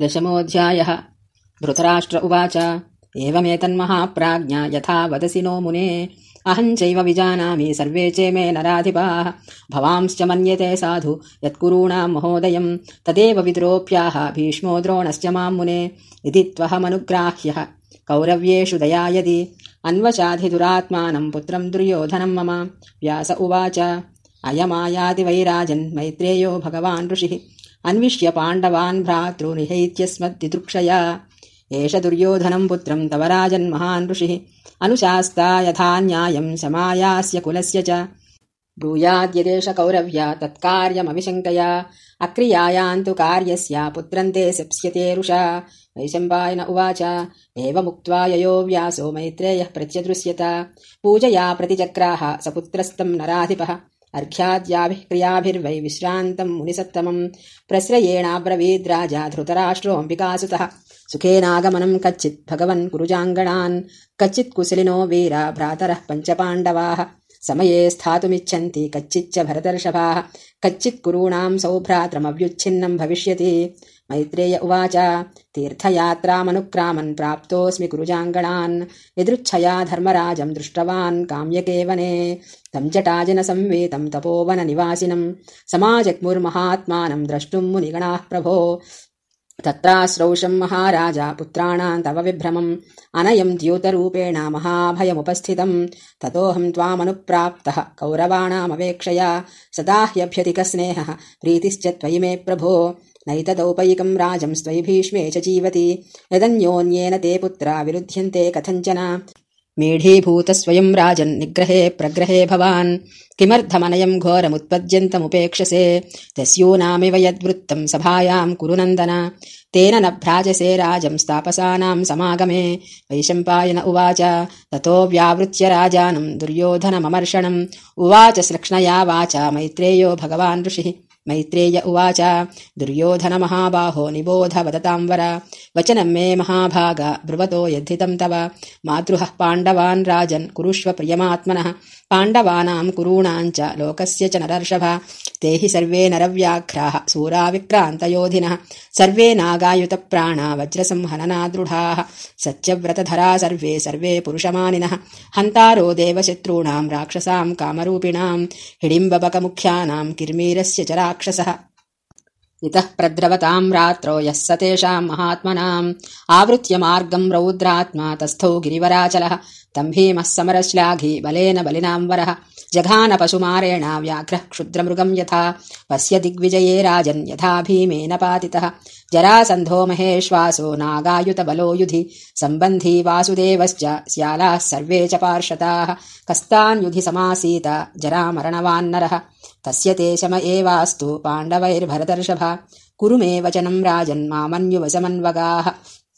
दशमोऽध्यायः। धृतराष्ट्र उवाच। एवमेतन्महाप्राज्ञा यथा वदसि नो मुने। अहम् चैव विजानामि सर्वे चे मे नराधिपाः। भवांश्च मन्यते साधु यत्कुरूणाम् महोदयम्। तदेव विद्रोप्याः भीष्मो द्रोणश्च माम् मुने। इति त्वहमनुग्राह्यः। कौरव्येषु दया यदि। अन्वचाधिदुरात्मानम् पुत्रम् दुर्योधनम् मम। व्यास उवाच। अयमायाति वैराजन् मैत्रेयो भगवान् ऋषिः अन्विष्य पाण्डवान् भ्रातॄनिहैत्यस्मद्दिदृक्षया एष दुर्योधनम् पुत्रम् तव राजन्महान् ऋषिः। अनुशास्ता यथा न्यायम् समायास्य कुलस्य च। ब्रूयाद्यदेश कौरव्या तत्कार्यमविशङ्कया अक्रियायाम् तु कार्यस्य पुत्रन्ते सप्स्यतेरुषा वैशम्पायन उवाच। एवमुक्त्वा ययो व्यासो मैत्रेयः प्रत्यदृश्यत। पूजया प्रतिचक्राः स पुत्रस्तम् नराधिपः अर्घ्याद्याभिः क्रियाभिर्वै विश्रान्तम् मुनिसत्तमम् प्रस्रयेणाब्रवीद्राजा धृतराष्ट्रोऽम्बिकासुतः सुखेनागमनम् कच्चित् भगवन् कुरुजाङ्गणान् कच्चित् कुशलिनो वीरा भ्रातरः पञ्चपाण्डवाः समये स्थातुमिच्छन्ति कच्चिच्च भरतर्षभाः। कच्चित् कुरूणाम् सौभ्रात्रमव्युच्छिन्नम् भविष्यति। मैत्रेय उवाच तीर्थयात्रामनुक्रामन् प्राप्तोऽस्मि कुरुजाङ्गणान्। यदृच्छया धर्मराजम् दृष्टवान् काम्यकेवने। तम् जटाजनसंवेतम् तपोवननिवासिनम्। समाजग्मुर्महात्मानम् द्रष्टुम् मुनिगणाः प्रभो तत्राश्रौषम् महाराजा पुत्राणाम् तव विभ्रमम्। अनयम् द्यूतरूपेण महाभयमुपस्थितम्। ततोऽहम् त्वामनुप्राप्तः कौरवाणामवेक्षया। सदा ह्यभ्यधिकस्नेहः प्रीतिश्च त्वयि मे प्रभो। नैतदौपैकम् राजंस्त्वयि भीष्मे च जीवति। यदन्योन्येन ते पुत्रा विरुध्यन्ते कथञ्चन मेढीभूतस्वयम् राजन् निग्रहे प्रग्रहे भवान्। किमर्थमनयम् घोरमुत्पद्यन्तमुपेक्षसे? तस्यूनामिव यद्वृत्तम् सभायाम् कुरु नन्दन। तेन न भ्राजसे राजम् स्तापसानाम् समागमे। वैशम्पायन उवाच ततो व्यावृत्य राजानम् दुर्योधनममर्षणम्। उवाच श्लक्ष्णया वाचा मैत्रेयो भगवान् ऋषिः मैत्रेय उवाच। दुर्योधनमहाबाहो निबोध वदताम् वर वचनम् मे महाभाग। ब्रुवतो यद्धितम् तव। मातृहः पाण्डवान् राजन् कुरुष्व प्रियमात्मनः। पाण्डवानाम् कुरूणाम् च लोकस्य च नरर्षभ। ते हि सर्वे नरव्याघ्राः सूराविक्रान्तयोधिनः। सर्वे नागायुतप्राणा वज्रसंहननादृढाः। सत्यव्रतधरा सर्वे सर्वे पुरुषमानिनः। हन्तारो देवशत्रूणाम् राक्षसाम् कामरूपिणाम् हिडिम्बबकमुख्यानाम् किर्मीरस्य च राक्षसः। इतः प्रद्रवताम् रात्रौ यः स तेषाम् महात्मनाम्। आवृत्य मार्गम् रौद्रात्मा तस्थौ गिरिवराचलः। तम् भीमः समरश्लाघी बलेन बलिनाम् वरः। जघान पशुमारेण व्याघ्रः क्षुद्रमृगम् यथा। पश्य दिग्विजये राजन् यथा भीमेन पातितः। जरासन्धो महेश्वासो नागायुतबलो युधि सम्बन्धी वासुदेवश्च स्यालाः सर्वे च पार्षताः कस्तान् युधि समासीत जरामरणवान्नरः तस्य ते शम एवास्तु पाण्डवैर्भरतर्षभा। कुरु मे वचनम् राजन् मामन्युवशमन्वगाः